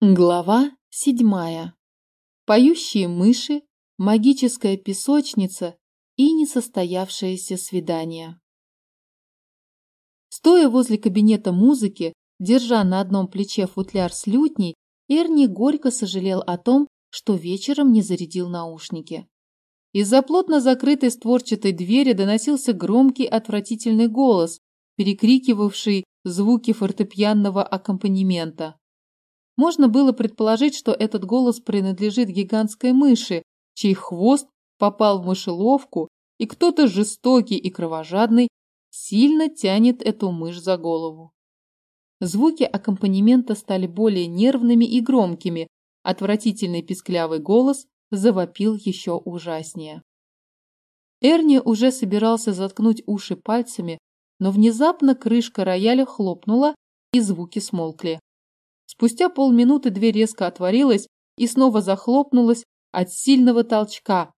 Глава седьмая. Поющие мыши, магическая песочница и несостоявшееся свидание. Стоя возле кабинета музыки, держа на одном плече футляр с лютней, Эрни горько сожалел о том, что вечером не зарядил наушники. Из-за плотно закрытой створчатой двери доносился громкий отвратительный голос, перекрикивавший звуки фортепианного аккомпанемента. Можно было предположить, что этот голос принадлежит гигантской мыши, чей хвост попал в мышеловку, и кто-то жестокий и кровожадный сильно тянет эту мышь за голову. Звуки аккомпанемента стали более нервными и громкими, отвратительный писклявый голос завопил еще ужаснее. Эрни уже собирался заткнуть уши пальцами, но внезапно крышка рояля хлопнула, и звуки смолкли. Спустя полминуты дверь резко отворилась и снова захлопнулась от сильного толчка.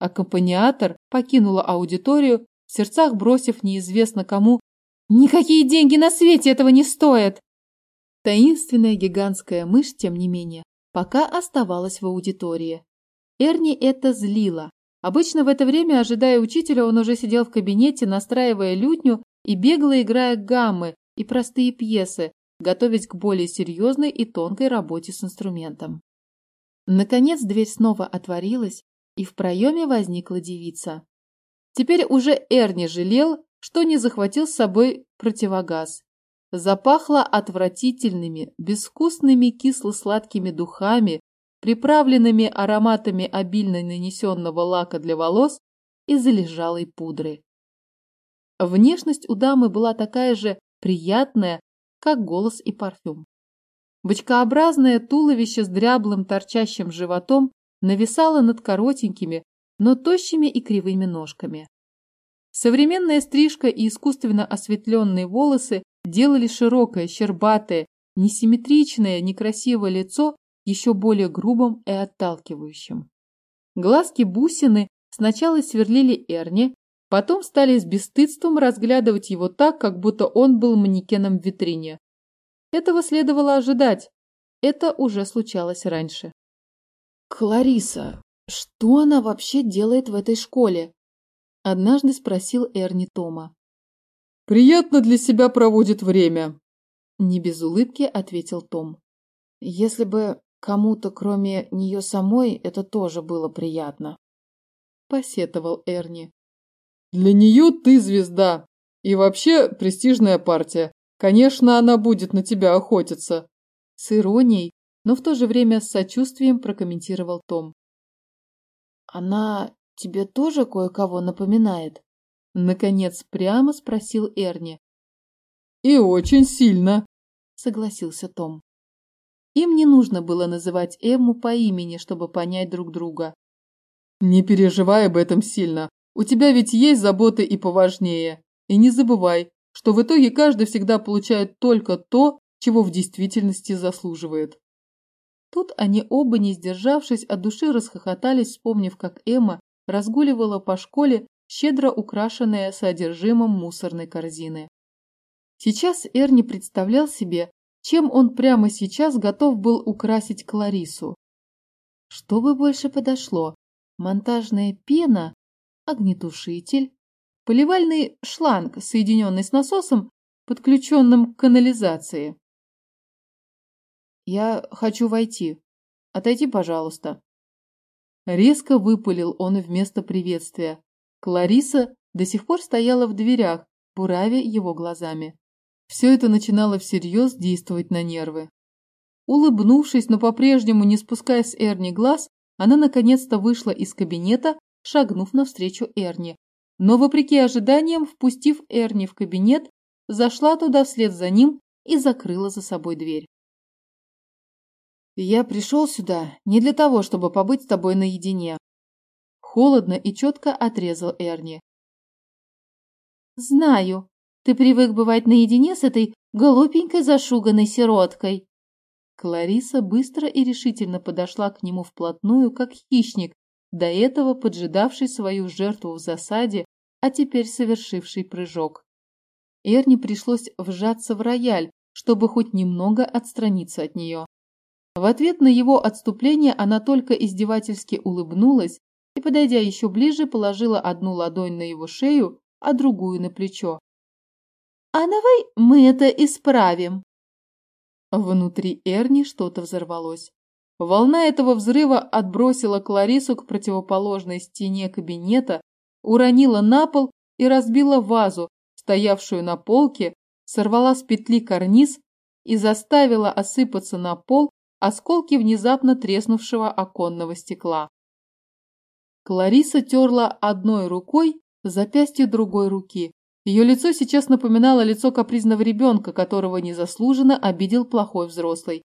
Аккомпаниатор покинула аудиторию, в сердцах бросив неизвестно кому «Никакие деньги на свете этого не стоят!» Таинственная гигантская мышь, тем не менее, пока оставалась в аудитории. Эрни это злило. Обычно в это время, ожидая учителя, он уже сидел в кабинете, настраивая лютню и бегло играя гаммы и простые пьесы, готовясь к более серьезной и тонкой работе с инструментом. Наконец дверь снова отворилась, и в проеме возникла девица. Теперь уже Эрни жалел, что не захватил с собой противогаз. Запахло отвратительными, безвкусными кисло-сладкими духами, приправленными ароматами обильно нанесенного лака для волос и залежалой пудры. Внешность у дамы была такая же приятная, как голос и парфюм. Бочкообразное туловище с дряблым торчащим животом нависало над коротенькими, но тощими и кривыми ножками. Современная стрижка и искусственно осветленные волосы делали широкое, щербатое, несимметричное, некрасивое лицо еще более грубым и отталкивающим. Глазки-бусины сначала сверлили Эрни, Потом стали с бесстыдством разглядывать его так, как будто он был манекеном в витрине. Этого следовало ожидать. Это уже случалось раньше. «Клариса, что она вообще делает в этой школе?» Однажды спросил Эрни Тома. «Приятно для себя проводит время», – не без улыбки ответил Том. «Если бы кому-то, кроме нее самой, это тоже было приятно», – посетовал Эрни. Для нее ты звезда. И вообще престижная партия. Конечно, она будет на тебя охотиться. С иронией, но в то же время с сочувствием прокомментировал Том. Она тебе тоже кое-кого напоминает? Наконец прямо спросил Эрни. И очень сильно, согласился Том. Им не нужно было называть Эмму по имени, чтобы понять друг друга. Не переживай об этом сильно. У тебя ведь есть заботы и поважнее. И не забывай, что в итоге каждый всегда получает только то, чего в действительности заслуживает. Тут они оба, не сдержавшись, от души расхохотались, вспомнив, как Эмма разгуливала по школе, щедро украшенная содержимым мусорной корзины. Сейчас Эрни представлял себе, чем он прямо сейчас готов был украсить Кларису. Что бы больше подошло, монтажная пена огнетушитель, поливальный шланг, соединенный с насосом, подключенным к канализации. «Я хочу войти. Отойди, пожалуйста». Резко выпалил он вместо приветствия. Клариса до сих пор стояла в дверях, буравя его глазами. Все это начинало всерьез действовать на нервы. Улыбнувшись, но по-прежнему не спуская с Эрни глаз, она наконец-то вышла из кабинета, шагнув навстречу Эрни. Но, вопреки ожиданиям, впустив Эрни в кабинет, зашла туда вслед за ним и закрыла за собой дверь. «Я пришел сюда не для того, чтобы побыть с тобой наедине», холодно и четко отрезал Эрни. «Знаю, ты привык бывать наедине с этой голубенькой зашуганной сироткой». Клариса быстро и решительно подошла к нему вплотную, как хищник, до этого поджидавший свою жертву в засаде, а теперь совершивший прыжок. Эрни пришлось вжаться в рояль, чтобы хоть немного отстраниться от нее. В ответ на его отступление она только издевательски улыбнулась и, подойдя еще ближе, положила одну ладонь на его шею, а другую на плечо. «А давай мы это исправим!» Внутри Эрни что-то взорвалось. Волна этого взрыва отбросила Кларису к противоположной стене кабинета, уронила на пол и разбила вазу, стоявшую на полке, сорвала с петли карниз и заставила осыпаться на пол осколки внезапно треснувшего оконного стекла. Клариса терла одной рукой запястье другой руки. Ее лицо сейчас напоминало лицо капризного ребенка, которого незаслуженно обидел плохой взрослый.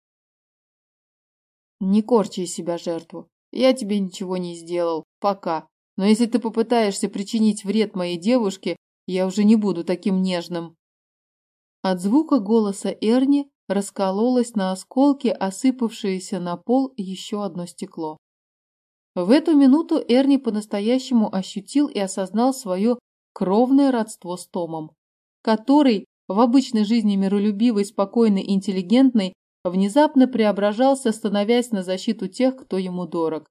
«Не корчи из себя жертву. Я тебе ничего не сделал. Пока. Но если ты попытаешься причинить вред моей девушке, я уже не буду таким нежным». От звука голоса Эрни раскололось на осколки, осыпавшееся на пол еще одно стекло. В эту минуту Эрни по-настоящему ощутил и осознал свое кровное родство с Томом, который, в обычной жизни миролюбивый, спокойный, интеллигентный, внезапно преображался, становясь на защиту тех, кто ему дорог.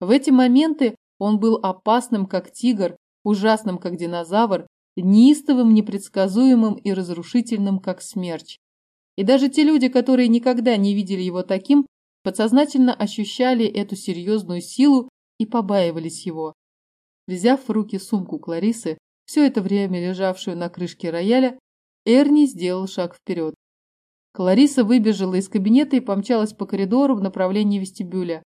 В эти моменты он был опасным, как тигр, ужасным, как динозавр, неистовым, непредсказуемым и разрушительным, как смерч. И даже те люди, которые никогда не видели его таким, подсознательно ощущали эту серьезную силу и побаивались его. Взяв в руки сумку Кларисы, все это время лежавшую на крышке рояля, Эрни сделал шаг вперед. Клариса выбежала из кабинета и помчалась по коридору в направлении вестибюля.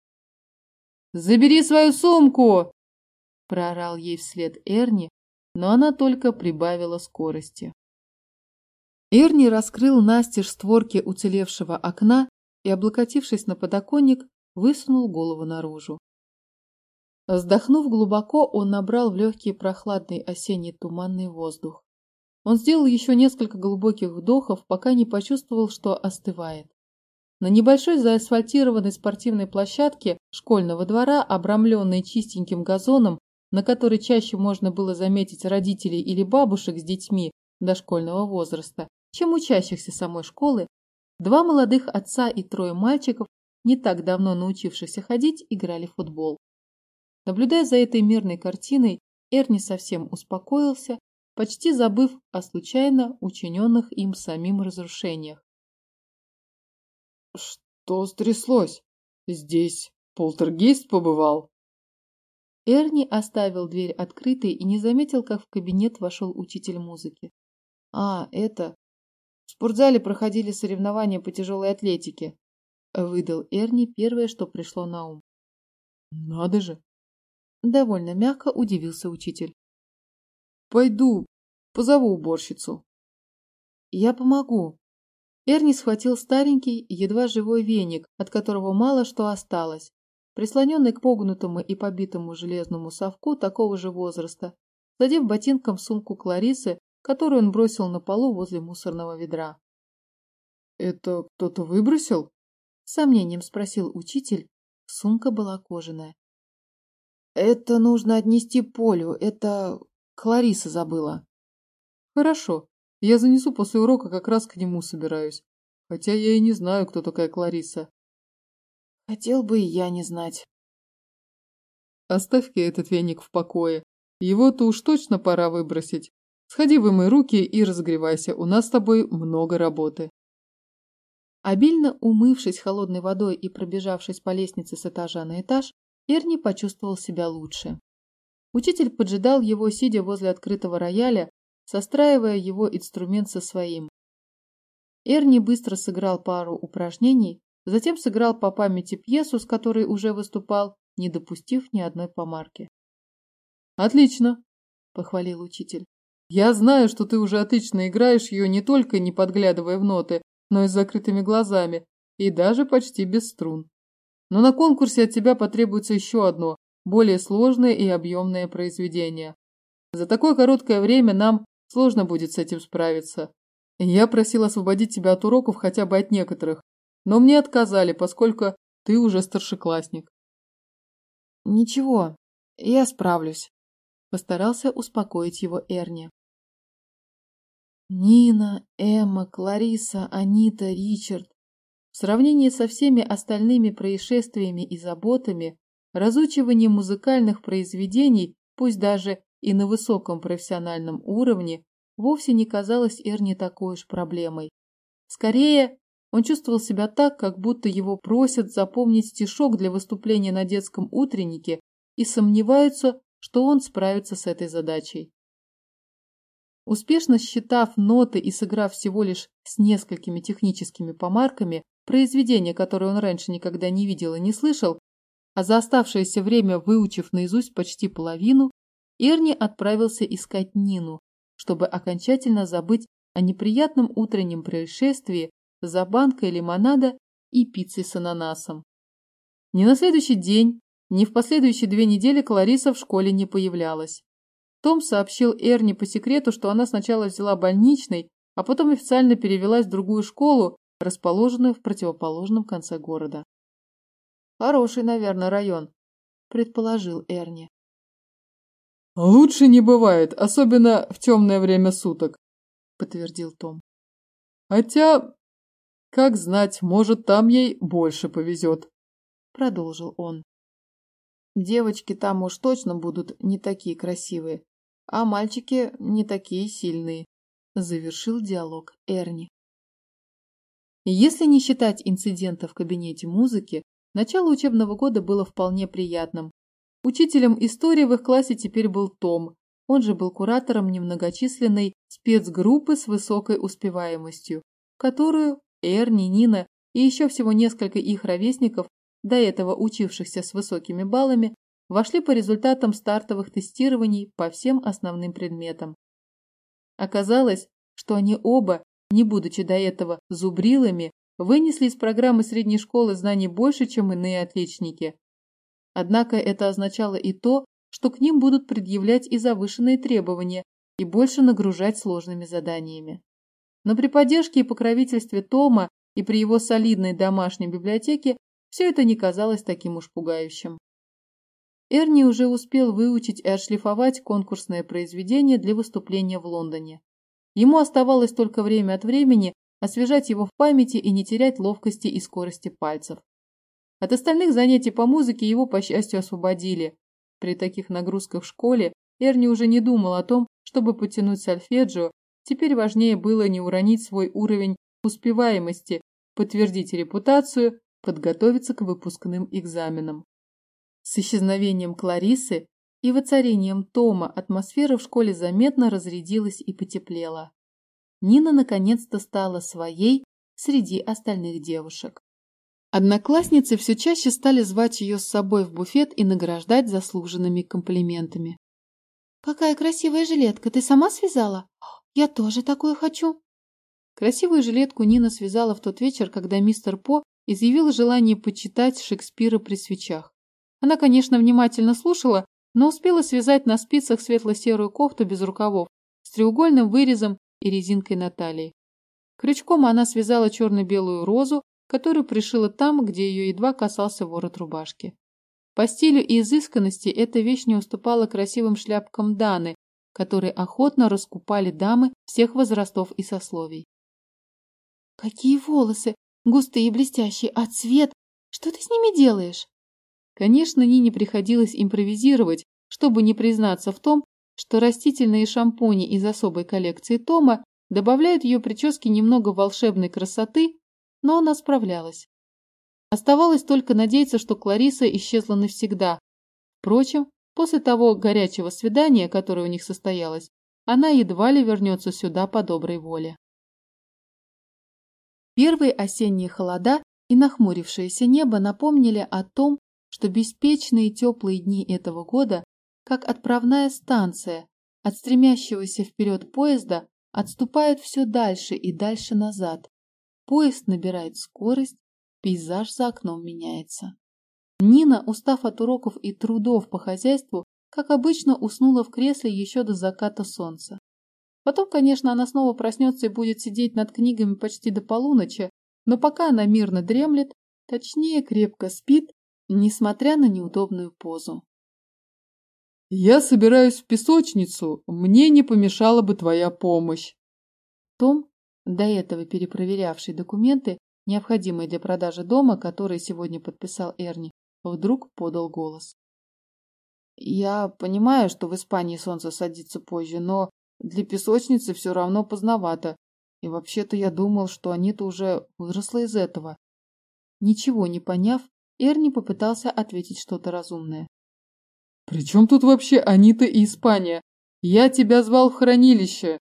«Забери свою сумку!» – проорал ей вслед Эрни, но она только прибавила скорости. Эрни раскрыл настежь створки уцелевшего окна и, облокотившись на подоконник, высунул голову наружу. Вздохнув глубоко, он набрал в легкий прохладный осенний туманный воздух. Он сделал еще несколько глубоких вдохов, пока не почувствовал, что остывает. На небольшой заасфальтированной спортивной площадке школьного двора, обрамленной чистеньким газоном, на которой чаще можно было заметить родителей или бабушек с детьми дошкольного возраста, чем учащихся самой школы, два молодых отца и трое мальчиков, не так давно научившихся ходить, играли в футбол. Наблюдая за этой мирной картиной, Эрни совсем успокоился, почти забыв о случайно учиненных им самим разрушениях. «Что стряслось? Здесь полтергейст побывал?» Эрни оставил дверь открытой и не заметил, как в кабинет вошел учитель музыки. «А, это... В спортзале проходили соревнования по тяжелой атлетике», выдал Эрни первое, что пришло на ум. «Надо же!» Довольно мягко удивился учитель. «Пойду, позову уборщицу». «Я помогу». Эрни схватил старенький, едва живой веник, от которого мало что осталось, прислоненный к погнутому и побитому железному совку такого же возраста, задев ботинком сумку Кларисы, которую он бросил на полу возле мусорного ведра. «Это кто-то выбросил?» – сомнением спросил учитель. Сумка была кожаная. «Это нужно отнести Полю, это Клариса забыла». «Хорошо, я занесу после урока, как раз к нему собираюсь. Хотя я и не знаю, кто такая Клариса». «Хотел бы и я не знать». «Оставь-ка этот веник в покое. Его-то уж точно пора выбросить. Сходи вымой руки и разогревайся, у нас с тобой много работы». Обильно умывшись холодной водой и пробежавшись по лестнице с этажа на этаж, Эрни почувствовал себя лучше. Учитель поджидал его, сидя возле открытого рояля, состраивая его инструмент со своим. Эрни быстро сыграл пару упражнений, затем сыграл по памяти пьесу, с которой уже выступал, не допустив ни одной помарки. «Отлично!» – похвалил учитель. «Я знаю, что ты уже отлично играешь ее не только не подглядывая в ноты, но и с закрытыми глазами, и даже почти без струн. Но на конкурсе от тебя потребуется еще одно, более сложное и объемное произведение. За такое короткое время нам сложно будет с этим справиться. Я просил освободить тебя от уроков хотя бы от некоторых, но мне отказали, поскольку ты уже старшеклассник. Ничего, я справлюсь. Постарался успокоить его Эрни. Нина, Эмма, Клариса, Анита, Ричард. В сравнении со всеми остальными происшествиями и заботами, разучивание музыкальных произведений, пусть даже и на высоком профессиональном уровне, вовсе не казалось Эрни такой уж проблемой. Скорее, он чувствовал себя так, как будто его просят запомнить стишок для выступления на детском утреннике и сомневаются, что он справится с этой задачей. Успешно считав ноты и сыграв всего лишь с несколькими техническими помарками произведения, которые он раньше никогда не видел и не слышал, а за оставшееся время выучив наизусть почти половину, Эрни отправился искать Нину, чтобы окончательно забыть о неприятном утреннем происшествии за банкой лимонада и пиццей с ананасом. Ни на следующий день, ни в последующие две недели Клариса в школе не появлялась. Том сообщил Эрни по секрету, что она сначала взяла больничный, а потом официально перевелась в другую школу, расположенную в противоположном конце города. «Хороший, наверное, район», – предположил Эрни. «Лучше не бывает, особенно в темное время суток», – подтвердил Том. «Хотя, как знать, может, там ей больше повезет», – продолжил он. «Девочки там уж точно будут не такие красивые, а мальчики не такие сильные», – завершил диалог Эрни. Если не считать инцидента в кабинете музыки, начало учебного года было вполне приятным. Учителем истории в их классе теперь был Том, он же был куратором немногочисленной спецгруппы с высокой успеваемостью, которую Эрни, Нина и еще всего несколько их ровесников, до этого учившихся с высокими баллами, вошли по результатам стартовых тестирований по всем основным предметам. Оказалось, что они оба, не будучи до этого зубрилами, вынесли из программы средней школы знаний больше, чем иные отличники. Однако это означало и то, что к ним будут предъявлять и завышенные требования, и больше нагружать сложными заданиями. Но при поддержке и покровительстве Тома и при его солидной домашней библиотеке все это не казалось таким уж пугающим. Эрни уже успел выучить и отшлифовать конкурсное произведение для выступления в Лондоне. Ему оставалось только время от времени освежать его в памяти и не терять ловкости и скорости пальцев. От остальных занятий по музыке его, по счастью, освободили. При таких нагрузках в школе Эрни уже не думал о том, чтобы потянуть сольфеджио, теперь важнее было не уронить свой уровень успеваемости, подтвердить репутацию, подготовиться к выпускным экзаменам. С исчезновением Кларисы и воцарением Тома атмосфера в школе заметно разрядилась и потеплела. Нина наконец-то стала своей среди остальных девушек. Одноклассницы все чаще стали звать ее с собой в буфет и награждать заслуженными комплиментами. «Какая красивая жилетка! Ты сама связала? Я тоже такую хочу!» Красивую жилетку Нина связала в тот вечер, когда мистер По изъявил желание почитать Шекспира при свечах. Она, конечно, внимательно слушала, но успела связать на спицах светло-серую кофту без рукавов с треугольным вырезом и резинкой на талии. Крючком она связала черно-белую розу, которую пришила там, где ее едва касался ворот рубашки. По стилю и изысканности эта вещь не уступала красивым шляпкам Даны, которые охотно раскупали дамы всех возрастов и сословий. «Какие волосы! Густые и блестящие! А цвет? Что ты с ними делаешь?» Конечно, Нине приходилось импровизировать, чтобы не признаться в том, что растительные шампуни из особой коллекции Тома добавляют ее прическе немного волшебной красоты, но она справлялась. Оставалось только надеяться, что Клариса исчезла навсегда. Впрочем, после того горячего свидания, которое у них состоялось, она едва ли вернется сюда по доброй воле. Первые осенние холода и нахмурившееся небо напомнили о том, что беспечные теплые дни этого года, как отправная станция от стремящегося вперед поезда, отступают все дальше и дальше назад. Поезд набирает скорость, пейзаж за окном меняется. Нина, устав от уроков и трудов по хозяйству, как обычно, уснула в кресле еще до заката солнца. Потом, конечно, она снова проснется и будет сидеть над книгами почти до полуночи, но пока она мирно дремлет, точнее крепко спит, несмотря на неудобную позу. «Я собираюсь в песочницу, мне не помешала бы твоя помощь». Том, до этого перепроверявший документы, необходимые для продажи дома, которые сегодня подписал Эрни, вдруг подал голос. «Я понимаю, что в Испании солнце садится позже, но для песочницы все равно поздновато. И вообще-то я думал, что Анита уже выросла из этого». Ничего не поняв, Эрни попытался ответить что-то разумное. «При чем тут вообще Анита и Испания? Я тебя звал в хранилище!»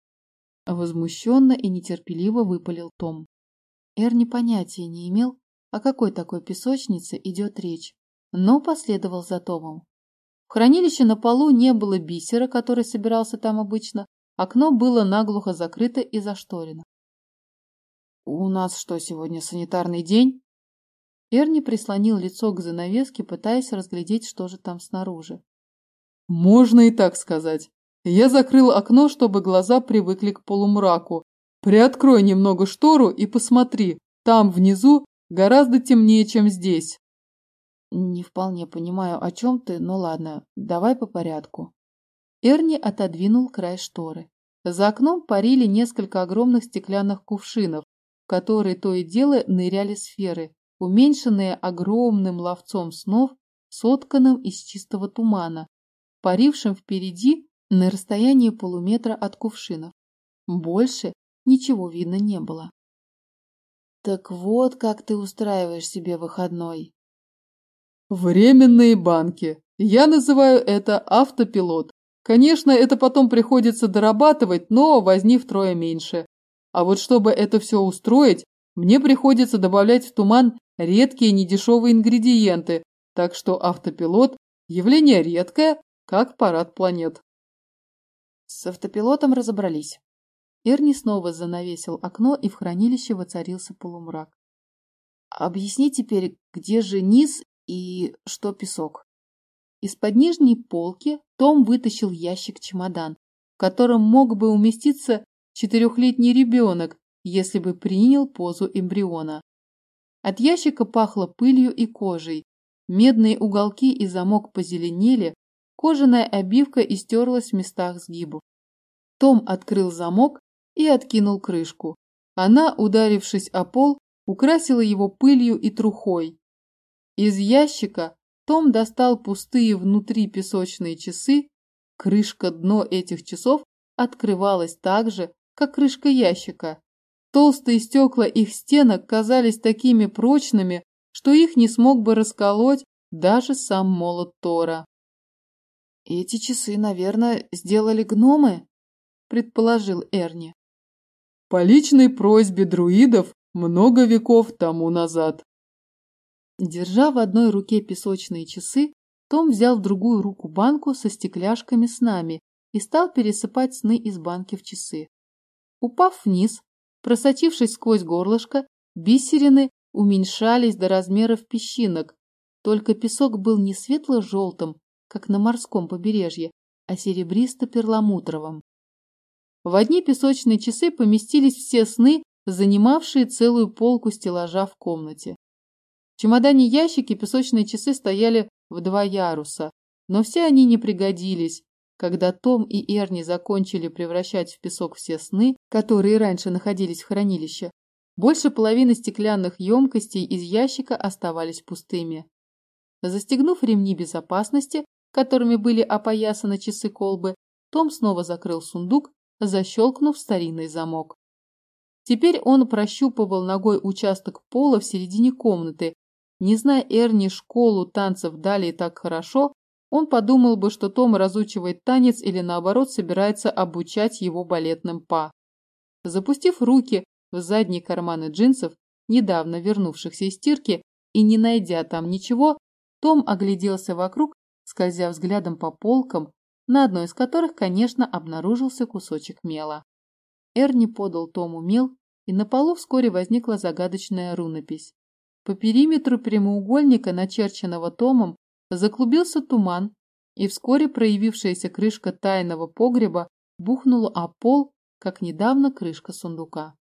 Возмущенно и нетерпеливо выпалил Том. Эрни понятия не имел, о какой такой песочнице идет речь, но последовал за Томом. В хранилище на полу не было бисера, который собирался там обычно, окно было наглухо закрыто и зашторено. «У нас что, сегодня санитарный день?» Эрни прислонил лицо к занавеске, пытаясь разглядеть, что же там снаружи. Можно и так сказать. Я закрыл окно, чтобы глаза привыкли к полумраку. Приоткрой немного штору и посмотри, там внизу гораздо темнее, чем здесь. Не вполне понимаю, о чем ты, но ладно, давай по порядку. Эрни отодвинул край шторы. За окном парили несколько огромных стеклянных кувшинов, в которые то и дело ныряли сферы, уменьшенные огромным ловцом снов, сотканным из чистого тумана, парившим впереди на расстоянии полуметра от кувшинов. Больше ничего видно не было. Так вот, как ты устраиваешь себе выходной. Временные банки. Я называю это автопилот. Конечно, это потом приходится дорабатывать, но возни втрое меньше. А вот чтобы это все устроить, мне приходится добавлять в туман редкие недешевые ингредиенты, так что автопилот – явление редкое, как парад планет. С автопилотом разобрались. Эрни снова занавесил окно, и в хранилище воцарился полумрак. Объясни теперь, где же низ и что песок? Из-под нижней полки Том вытащил ящик-чемодан, в котором мог бы уместиться четырехлетний ребенок, если бы принял позу эмбриона. От ящика пахло пылью и кожей. Медные уголки и замок позеленели, Кожаная обивка истерлась в местах сгибов. Том открыл замок и откинул крышку. Она, ударившись о пол, украсила его пылью и трухой. Из ящика Том достал пустые внутри песочные часы. Крышка дно этих часов открывалась так же, как крышка ящика. Толстые стекла их стенок казались такими прочными, что их не смог бы расколоть даже сам молот Тора. «Эти часы, наверное, сделали гномы?» – предположил Эрни. «По личной просьбе друидов много веков тому назад». Держа в одной руке песочные часы, том взял в другую руку банку со стекляшками с нами и стал пересыпать сны из банки в часы. Упав вниз, просочившись сквозь горлышко, бисерины уменьшались до размеров песчинок, только песок был не светло-желтым, как на морском побережье, а серебристо-перламутровом. В одни песочные часы поместились все сны, занимавшие целую полку стеллажа в комнате. В чемодане ящики песочные часы стояли в два яруса, но все они не пригодились. Когда Том и Эрни закончили превращать в песок все сны, которые раньше находились в хранилище, больше половины стеклянных емкостей из ящика оставались пустыми. Застегнув ремни безопасности, которыми были опоясаны часы колбы, Том снова закрыл сундук, защелкнув старинный замок. Теперь он прощупывал ногой участок пола в середине комнаты. Не зная Эрни школу танцев далее так хорошо, он подумал бы, что Том разучивает танец или наоборот собирается обучать его балетным па. Запустив руки в задние карманы джинсов, недавно вернувшихся из стирки, и не найдя там ничего, том огляделся вокруг скользя взглядом по полкам, на одной из которых, конечно, обнаружился кусочек мела. Эрни подал Тому мел, и на полу вскоре возникла загадочная рунопись. По периметру прямоугольника, начерченного Томом, заклубился туман, и вскоре проявившаяся крышка тайного погреба бухнула о пол, как недавно крышка сундука.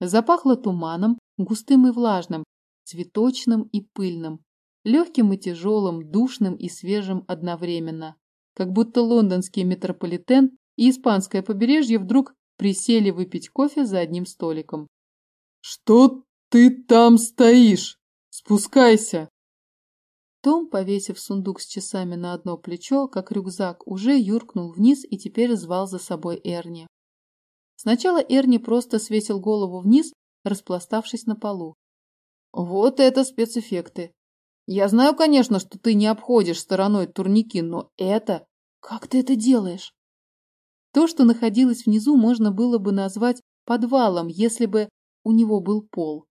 Запахло туманом, густым и влажным, цветочным и пыльным, легким и тяжелым, душным и свежим одновременно. Как будто лондонский метрополитен и испанское побережье вдруг присели выпить кофе за одним столиком. «Что Ты там стоишь! Спускайся!» Том, повесив сундук с часами на одно плечо, как рюкзак, уже юркнул вниз и теперь звал за собой Эрни. Сначала Эрни просто свесил голову вниз, распластавшись на полу. «Вот это спецэффекты! Я знаю, конечно, что ты не обходишь стороной турники, но это... Как ты это делаешь?» То, что находилось внизу, можно было бы назвать подвалом, если бы у него был пол.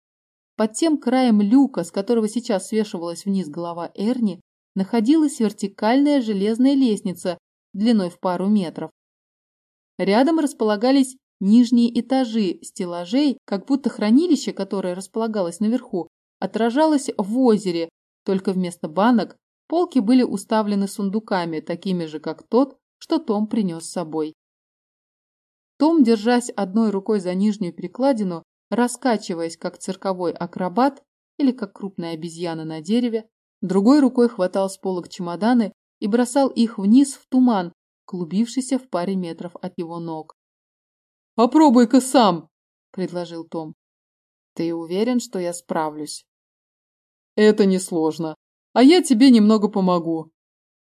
Под тем краем люка, с которого сейчас свешивалась вниз голова Эрни, находилась вертикальная железная лестница длиной в пару метров. Рядом располагались нижние этажи стеллажей, как будто хранилище, которое располагалось наверху, отражалось в озере, только вместо банок полки были уставлены сундуками, такими же, как тот, что Том принес с собой. Том, держась одной рукой за нижнюю перекладину, раскачиваясь, как цирковой акробат или как крупная обезьяна на дереве, другой рукой хватал с полок чемоданы и бросал их вниз в туман, клубившийся в паре метров от его ног. «Попробуй-ка сам!» – предложил Том. «Ты уверен, что я справлюсь?» «Это несложно, а я тебе немного помогу».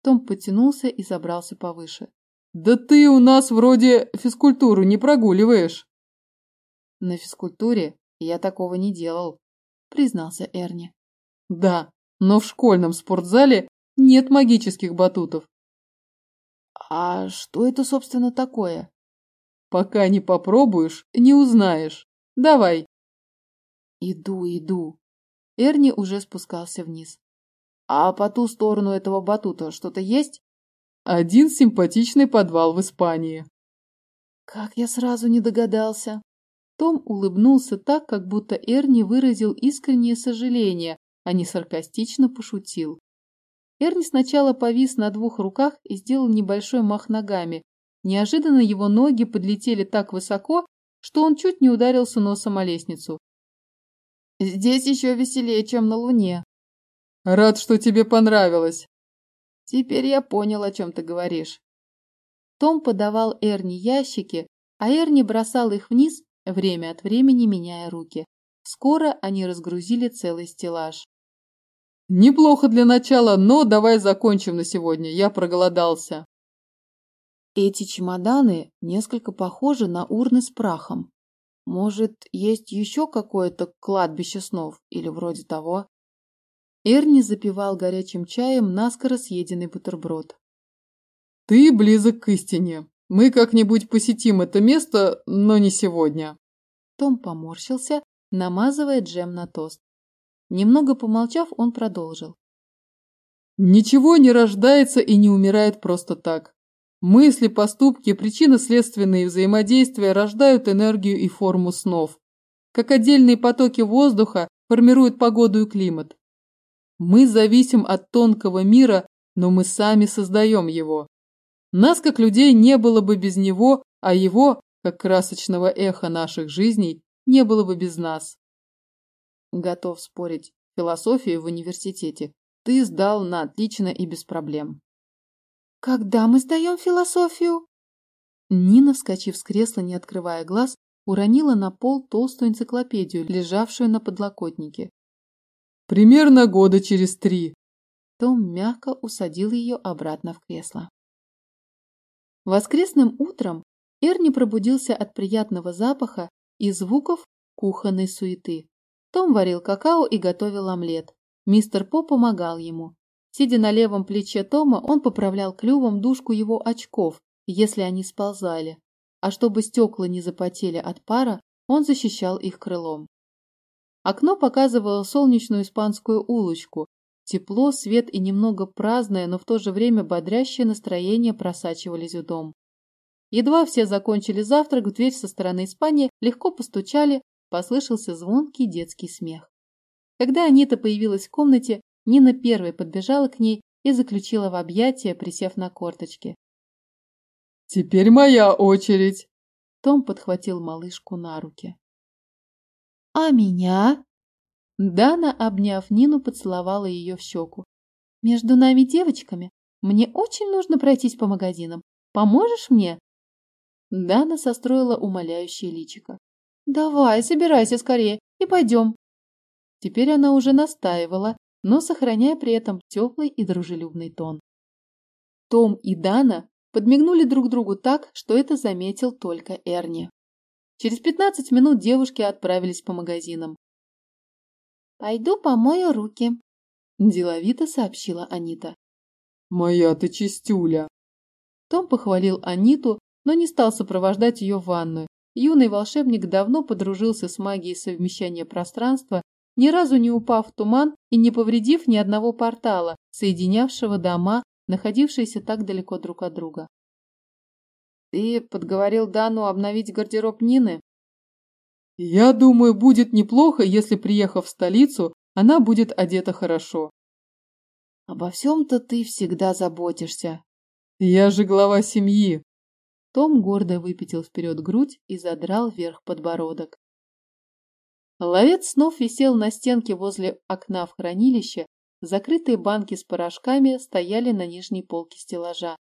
Том потянулся и забрался повыше. «Да ты у нас вроде физкультуру не прогуливаешь». «На физкультуре я такого не делал», – признался Эрни. «Да, но в школьном спортзале нет магических батутов». «А что это, собственно, такое?» Пока не попробуешь, не узнаешь. Давай. Иду, иду. Эрни уже спускался вниз. А по ту сторону этого батута что-то есть? Один симпатичный подвал в Испании. Как я сразу не догадался. Том улыбнулся так, как будто Эрни выразил искреннее сожаление, а не саркастично пошутил. Эрни сначала повис на двух руках и сделал небольшой мах ногами, Неожиданно его ноги подлетели так высоко, что он чуть не ударился носом о лестницу. «Здесь еще веселее, чем на Луне». «Рад, что тебе понравилось». «Теперь я понял, о чем ты говоришь». Том подавал Эрни ящики, а Эрни бросал их вниз, время от времени меняя руки. Скоро они разгрузили целый стеллаж. «Неплохо для начала, но давай закончим на сегодня, я проголодался». Эти чемоданы несколько похожи на урны с прахом. Может, есть еще какое-то кладбище снов или вроде того? Эрни запивал горячим чаем наскоро съеденный бутерброд. Ты близок к истине. Мы как-нибудь посетим это место, но не сегодня. Том поморщился, намазывая джем на тост. Немного помолчав, он продолжил. Ничего не рождается и не умирает просто так. Мысли, поступки, причинно-следственные взаимодействия рождают энергию и форму снов, как отдельные потоки воздуха формируют погоду и климат. Мы зависим от тонкого мира, но мы сами создаем его. Нас, как людей, не было бы без него, а его, как красочного эха наших жизней, не было бы без нас. Готов спорить, философию в университете ты сдал на отлично и без проблем. «Когда мы сдаем философию?» Нина, вскочив с кресла, не открывая глаз, уронила на пол толстую энциклопедию, лежавшую на подлокотнике. «Примерно года через три». Том мягко усадил ее обратно в кресло. Воскресным утром Эрни пробудился от приятного запаха и звуков кухонной суеты. Том варил какао и готовил омлет. Мистер По помогал ему. Сидя на левом плече Тома, он поправлял клювом дужку его очков, если они сползали, а чтобы стекла не запотели от пара, он защищал их крылом. Окно показывало солнечную испанскую улочку. Тепло, свет и немного праздное, но в то же время бодрящее настроение просачивались в дом. Едва все закончили завтрак, в дверь со стороны Испании легко постучали, послышался звонкий детский смех. Когда Анита появилась в комнате, Нина первой подбежала к ней и заключила в объятия, присев на корточки. «Теперь моя очередь!» Том подхватил малышку на руки. «А меня?» Дана, обняв Нину, поцеловала ее в щеку. «Между нами девочками мне очень нужно пройтись по магазинам. Поможешь мне?» Дана состроила умоляющее личико. «Давай, собирайся скорее и пойдем. Теперь она уже настаивала, но сохраняя при этом теплый и дружелюбный тон. Том и Дана подмигнули друг другу так, что это заметил только Эрни. Через пятнадцать минут девушки отправились по магазинам. «Пойду помою руки», – деловито сообщила Анита. «Моя ты чистюля!» Том похвалил Аниту, но не стал сопровождать ее в ванную. Юный волшебник давно подружился с магией совмещения пространства, ни разу не упав в туман и не повредив ни одного портала, соединявшего дома, находившиеся так далеко друг от друга. «Ты подговорил Дану обновить гардероб Нины?» «Я думаю, будет неплохо, если, приехав в столицу, она будет одета хорошо». «Обо всем-то ты всегда заботишься», я же глава семьи. Том гордо выпятил вперед грудь и задрал вверх подбородок. Ловец снов висел на стенке возле окна в хранилище, закрытые банки с порошками стояли на нижней полке стеллажа.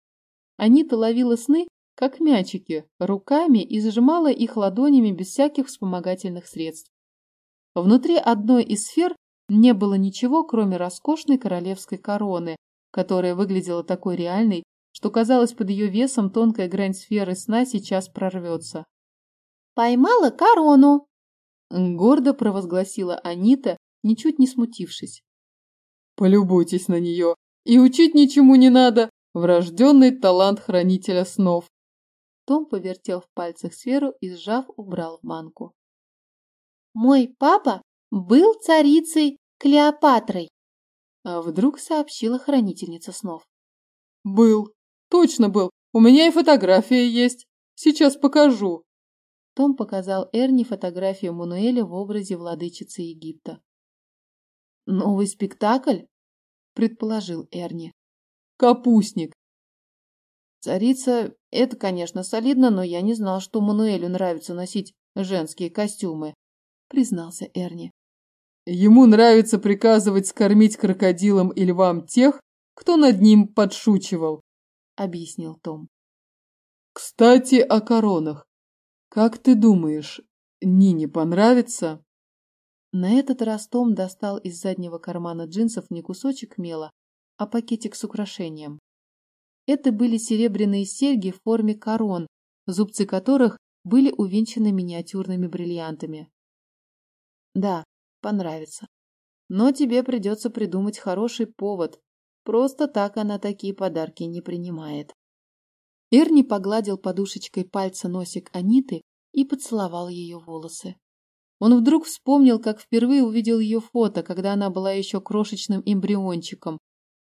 Анита ловила сны, как мячики, руками и сжимала их ладонями без всяких вспомогательных средств. Внутри одной из сфер не было ничего, кроме роскошной королевской короны, которая выглядела такой реальной, что казалось под ее весом тонкая грань сферы сна сейчас прорвется. «Поймала корону!» Гордо провозгласила Анита, ничуть не смутившись. «Полюбуйтесь на нее, и учить ничему не надо, врожденный талант хранителя снов!» Том повертел в пальцах сферу и, сжав, убрал в манку. «Мой папа был царицей Клеопатрой!» А вдруг сообщила хранительница снов. «Был!» Точно был. У меня и фотография есть. Сейчас покажу. Том показал Эрни фотографию Мануэля в образе владычицы Египта. «Новый спектакль?» – предположил Эрни. «Капустник». «Царица – это, конечно, солидно, но я не знал, что Мануэлю нравится носить женские костюмы», – признался Эрни. «Ему нравится приказывать скормить крокодилам и львам тех, кто над ним подшучивал объяснил Том. Кстати, о коронах. Как ты думаешь, Нине понравится? На этот раз Том достал из заднего кармана джинсов не кусочек мела, а пакетик с украшением. Это были серебряные серьги в форме корон, зубцы которых были увенчаны миниатюрными бриллиантами. Да, понравится. Но тебе придется придумать хороший повод, Просто так она такие подарки не принимает. Эрни погладил подушечкой пальца носик Аниты и поцеловал ее волосы. Он вдруг вспомнил, как впервые увидел ее фото, когда она была еще крошечным эмбриончиком.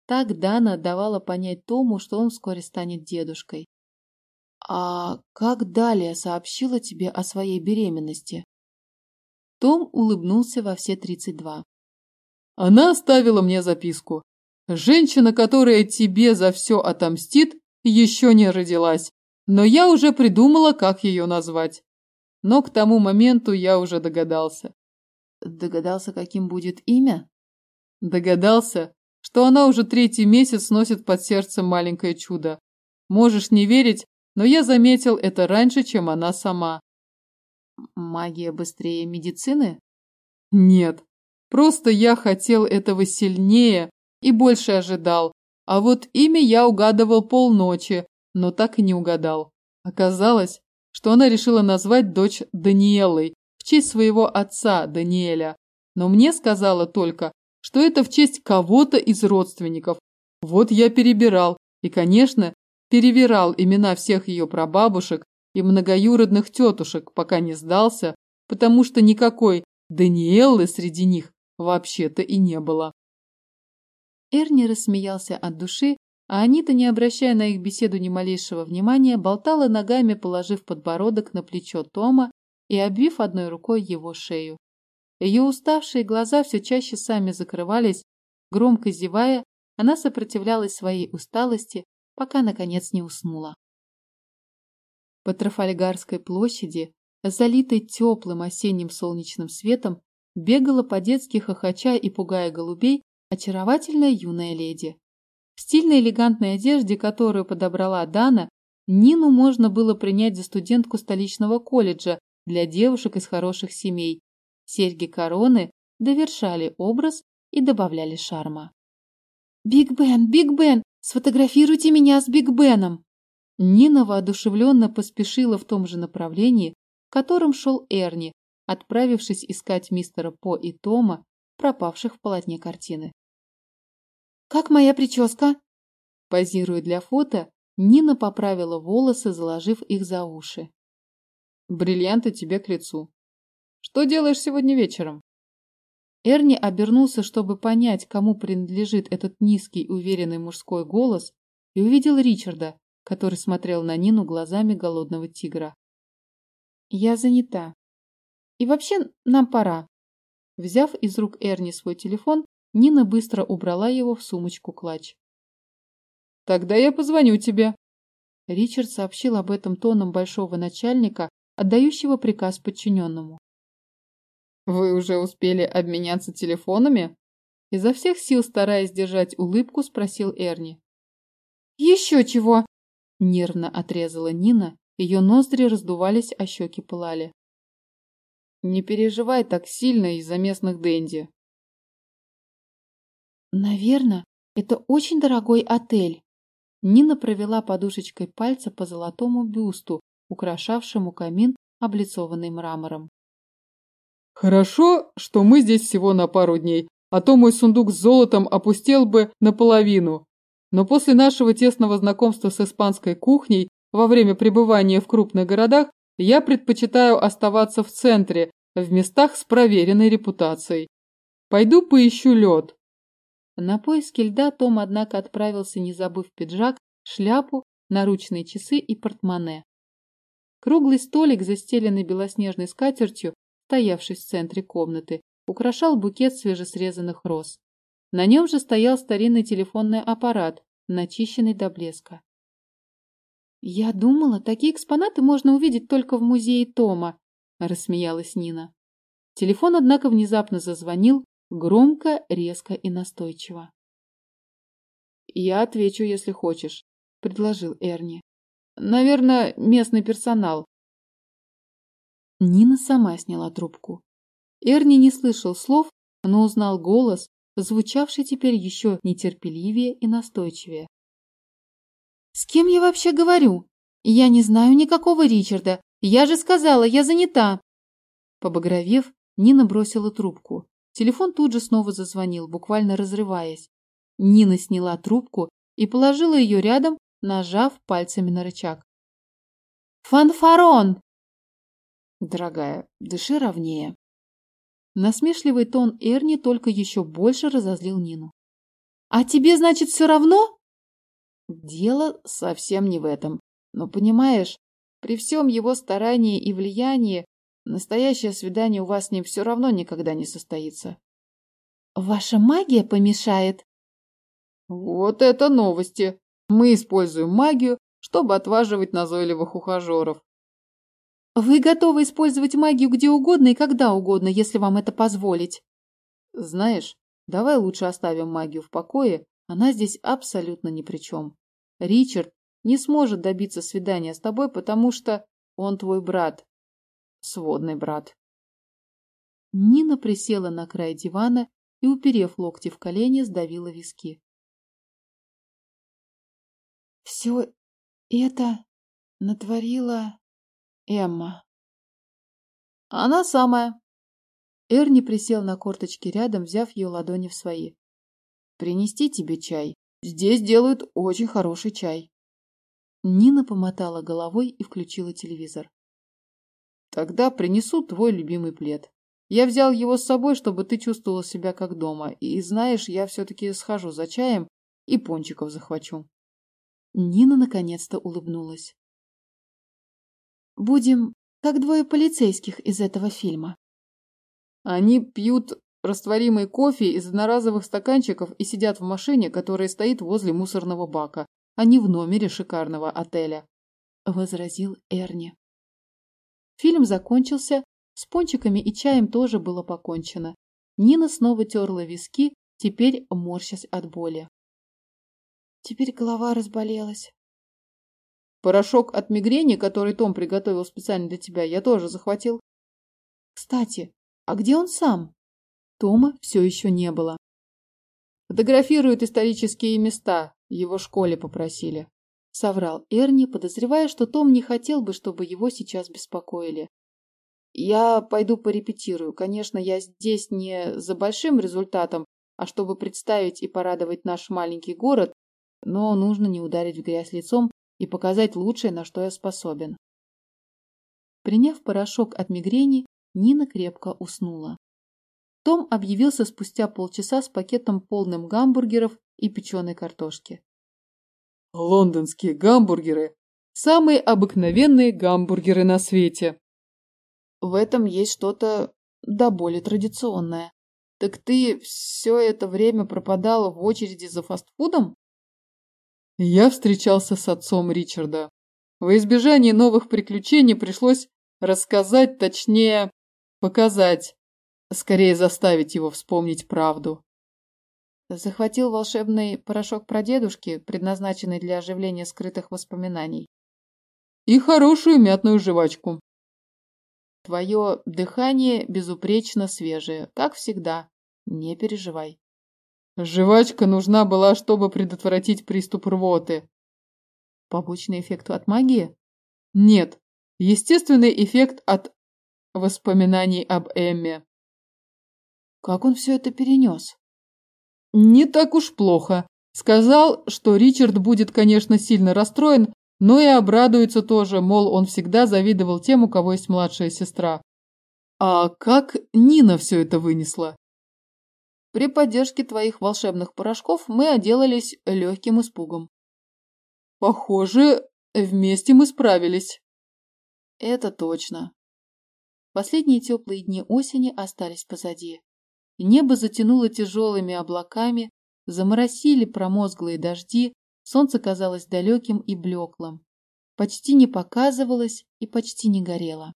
Так Дана давала понять Тому, что он вскоре станет дедушкой. «А как далее сообщила тебе о своей беременности?» Том улыбнулся во все тридцать два. «Она оставила мне записку. Женщина, которая тебе за все отомстит, еще не родилась, но я уже придумала, как ее назвать. Но к тому моменту я уже догадался. Догадался, каким будет имя? Догадался, что она уже третий месяц носит под сердцем маленькое чудо. Можешь не верить, но я заметил это раньше, чем она сама. Магия быстрее медицины? Нет, просто я хотел этого сильнее, и больше ожидал. А вот имя я угадывал полночи, но так и не угадал. Оказалось, что она решила назвать дочь Даниэлой в честь своего отца Даниэля. Но мне сказала только, что это в честь кого-то из родственников. Вот я перебирал и, конечно, перевирал имена всех ее прабабушек и многоюродных тетушек, пока не сдался, потому что никакой Даниэллы среди них вообще-то и не было. Эрни рассмеялся от души, а Анита, не обращая на их беседу ни малейшего внимания, болтала ногами, положив подбородок на плечо Тома и обвив одной рукой его шею. Ее уставшие глаза все чаще сами закрывались, громко зевая, она сопротивлялась своей усталости, пока, наконец, не уснула. По Трафальгарской площади, залитой теплым осенним солнечным светом, бегала по-детски хохоча и пугая голубей очаровательная юная леди. В стильной элегантной одежде, которую подобрала Дана, Нину можно было принять за студентку столичного колледжа для девушек из хороших семей. Серьги короны довершали образ и добавляли шарма. «Биг Бен! Биг Бен! Сфотографируйте меня с Биг Беном!» Нина воодушевленно поспешила в том же направлении, в котором шел Эрни, отправившись искать мистера По и Тома, пропавших в полотне картины. «Как моя прическа?» Позируя для фото, Нина поправила волосы, заложив их за уши. «Бриллианты тебе к лицу. Что делаешь сегодня вечером?» Эрни обернулся, чтобы понять, кому принадлежит этот низкий, уверенный мужской голос, и увидел Ричарда, который смотрел на Нину глазами голодного тигра. «Я занята. И вообще нам пора». Взяв из рук Эрни свой телефон, Нина быстро убрала его в сумочку-клатч. «Тогда я позвоню тебе». Ричард сообщил об этом тоном большого начальника, отдающего приказ подчиненному. «Вы уже успели обменяться телефонами?» Изо всех сил, стараясь держать улыбку, спросил Эрни. «Еще чего!» – нервно отрезала Нина, ее ноздри раздувались, а щеки пылали. «Не переживай так сильно из-за местных денди». «Наверное, это очень дорогой отель». Нина провела подушечкой пальца по золотому бюсту, украшавшему камин, облицованный мрамором. Хорошо, что мы здесь всего на пару дней, а то мой сундук с золотом опустел бы наполовину. Но после нашего тесного знакомства с испанской кухней во время пребывания в крупных городах я предпочитаю оставаться в центре, в местах с проверенной репутацией. Пойду поищу лед. На поиски льда Том, однако, отправился, не забыв пиджак, шляпу, наручные часы и портмоне. Круглый столик, застеленный белоснежной скатертью, стоявший в центре комнаты, украшал букет свежесрезанных роз. На нем же стоял старинный телефонный аппарат, начищенный до блеска. «Я думала, такие экспонаты можно увидеть только в музее Тома», – рассмеялась Нина. Телефон, однако, внезапно зазвонил, громко, резко и настойчиво. «Я отвечу, если хочешь», – предложил Эрни. «Наверное, местный персонал. Нина сама сняла трубку. Эрни не слышал слов, но узнал голос, звучавший теперь еще нетерпеливее и настойчивее. «С кем я вообще говорю? Я не знаю никакого Ричарда. Я же сказала, я занята!» Побагровев, Нина бросила трубку. Телефон тут же снова зазвонил, буквально разрываясь. Нина сняла трубку и положила ее рядом, нажав пальцами на рычаг. «Фанфарон!» Дорогая, дыши ровнее. Насмешливый тон Эрни только еще больше разозлил Нину. А тебе, значит, все равно? Дело совсем не в этом. Но понимаешь, при всем его старании и влиянии, настоящее свидание у вас с ним все равно никогда не состоится. Ваша магия помешает? Вот это новости! Мы используем магию, чтобы отваживать назойливых ухажеров. Вы готовы использовать магию где угодно и когда угодно, если вам это позволить. Знаешь, давай лучше оставим магию в покое, она здесь абсолютно ни при чем. Ричард не сможет добиться свидания с тобой, потому что он твой брат, сводный брат. Нина присела на край дивана и, уперев локти в колени, сдавила виски. Все это натворила Эмма. Она самая. Эрни присел на корточки рядом, взяв ее ладони в свои. Принести тебе чай. Здесь делают очень хороший чай. Нина помотала головой и включила телевизор. Тогда принесу твой любимый плед. Я взял его с собой, чтобы ты чувствовала себя как дома. И знаешь, я все-таки схожу за чаем и пончиков захвачу. Нина наконец-то улыбнулась. Будем как двое полицейских из этого фильма. Они пьют растворимый кофе из одноразовых стаканчиков и сидят в машине, которая стоит возле мусорного бака, а не в номере шикарного отеля, — возразил Эрни. Фильм закончился, с пончиками и чаем тоже было покончено. Нина снова терла виски, теперь морщась от боли. Теперь голова разболелась. Порошок от мигрени, который Том приготовил специально для тебя, я тоже захватил. Кстати, а где он сам? Тома все еще не было. Фотографируют исторические места, его школе попросили. Соврал Эрни, подозревая, что Том не хотел бы, чтобы его сейчас беспокоили. Я пойду порепетирую. Конечно, я здесь не за большим результатом, а чтобы представить и порадовать наш маленький город, но нужно не ударить в грязь лицом и показать лучшее, на что я способен. Приняв порошок от мигрени, Нина крепко уснула. Том объявился спустя полчаса с пакетом полным гамбургеров и печеной картошки. Лондонские гамбургеры – самые обыкновенные гамбургеры на свете. В этом есть что-то да более традиционное. Так ты все это время пропадала в очереди за фастфудом? Я встречался с отцом Ричарда. Во избежание новых приключений пришлось рассказать, точнее, показать, скорее заставить его вспомнить правду. Захватил волшебный порошок прадедушки, предназначенный для оживления скрытых воспоминаний. И хорошую мятную жвачку. Твое дыхание безупречно свежее, как всегда. Не переживай. Жвачка нужна была, чтобы предотвратить приступ рвоты. Побочный эффект от магии? Нет. Естественный эффект от воспоминаний об Эмме. Как он все это перенес? Не так уж плохо. Сказал, что Ричард будет, конечно, сильно расстроен, но и обрадуется тоже, мол, он всегда завидовал тем, у кого есть младшая сестра. А как Нина все это вынесла? При поддержке твоих волшебных порошков мы отделались легким испугом. Похоже, вместе мы справились. Это точно. Последние теплые дни осени остались позади. Небо затянуло тяжелыми облаками, заморосили промозглые дожди, солнце казалось далеким и блеклым. Почти не показывалось и почти не горело.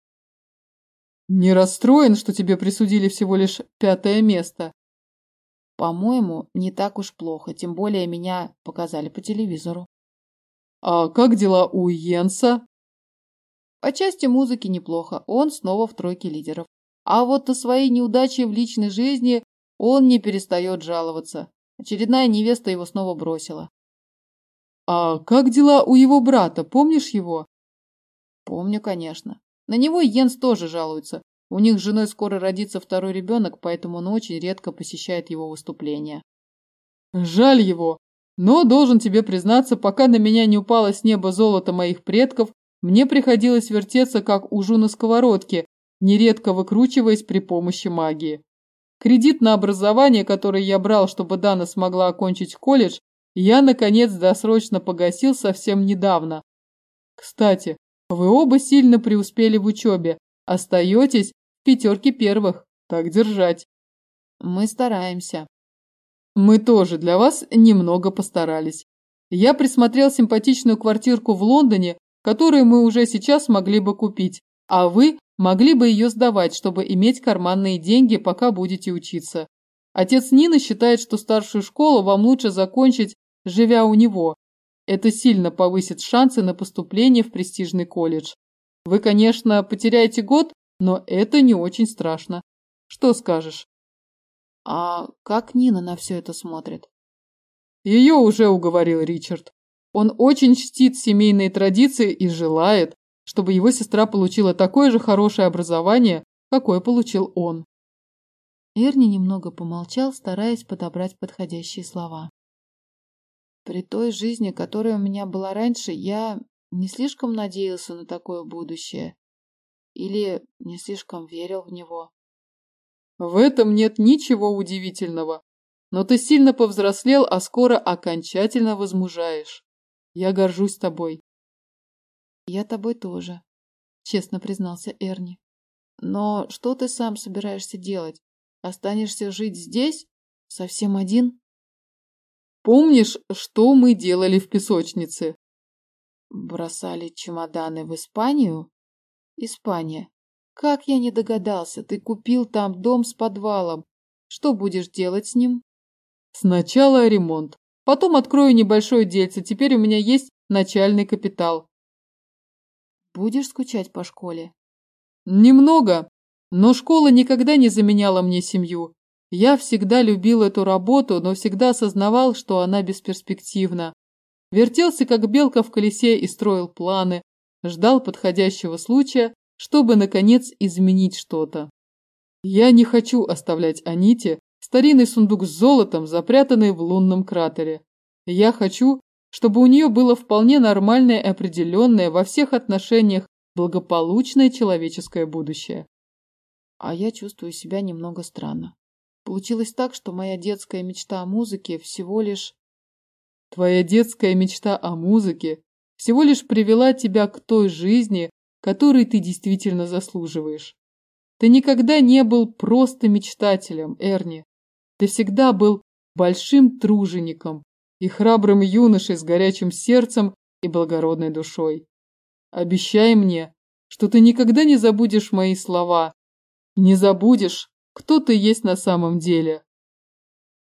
Не расстроен, что тебе присудили всего лишь пятое место? По-моему, не так уж плохо, тем более меня показали по телевизору. А как дела у Йенса? По части музыки неплохо, он снова в тройке лидеров. А вот на свои неудачи в личной жизни он не перестает жаловаться. Очередная невеста его снова бросила. А как дела у его брата, помнишь его? Помню, конечно. На него Йенс тоже жалуется. У них с женой скоро родится второй ребенок, поэтому он очень редко посещает его выступления. Жаль его. Но, должен тебе признаться, пока на меня не упало с неба золото моих предков, мне приходилось вертеться, как ужу на сковородке, нередко выкручиваясь при помощи магии. Кредит на образование, который я брал, чтобы Дана смогла окончить колледж, я, наконец, досрочно погасил совсем недавно. Кстати, вы оба сильно преуспели в учебе, остаетесь пятерки первых. Так держать. Мы стараемся. Мы тоже для вас немного постарались. Я присмотрел симпатичную квартирку в Лондоне, которую мы уже сейчас могли бы купить, а вы могли бы ее сдавать, чтобы иметь карманные деньги, пока будете учиться. Отец Нины считает, что старшую школу вам лучше закончить, живя у него. Это сильно повысит шансы на поступление в престижный колледж. Вы, конечно, потеряете год, но это не очень страшно. Что скажешь? А как Нина на все это смотрит? Ее уже уговорил Ричард. Он очень чтит семейные традиции и желает, чтобы его сестра получила такое же хорошее образование, какое получил он. Эрни немного помолчал, стараясь подобрать подходящие слова. При той жизни, которая у меня была раньше, я не слишком надеялся на такое будущее. Или не слишком верил в него. В этом нет ничего удивительного. Но ты сильно повзрослел, а скоро окончательно возмужаешь. Я горжусь тобой. Я тобой тоже, честно признался Эрни. Но что ты сам собираешься делать? Останешься жить здесь? Совсем один? Помнишь, что мы делали в песочнице? Бросали чемоданы в Испанию? Испания. Как я не догадался, ты купил там дом с подвалом. Что будешь делать с ним? Сначала ремонт. Потом открою небольшое дельце. Теперь у меня есть начальный капитал. Будешь скучать по школе? Немного. Но школа никогда не заменяла мне семью. Я всегда любил эту работу, но всегда осознавал, что она бесперспективна. Вертелся, как белка в колесе, и строил планы, ждал подходящего случая, чтобы, наконец, изменить что-то. Я не хочу оставлять Аните старинный сундук с золотом, запрятанный в лунном кратере. Я хочу, чтобы у нее было вполне нормальное и определенное во всех отношениях благополучное человеческое будущее. А я чувствую себя немного странно. Получилось так, что моя детская мечта о музыке всего лишь... Твоя детская мечта о музыке всего лишь привела тебя к той жизни, которой ты действительно заслуживаешь. Ты никогда не был просто мечтателем, Эрни. Ты всегда был большим тружеником и храбрым юношей с горячим сердцем и благородной душой. Обещай мне, что ты никогда не забудешь мои слова, не забудешь, кто ты есть на самом деле.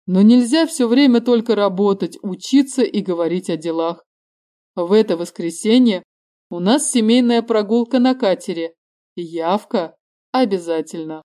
Но нельзя все время только работать, учиться и говорить о делах. В это воскресенье у нас семейная прогулка на катере. Явка обязательно.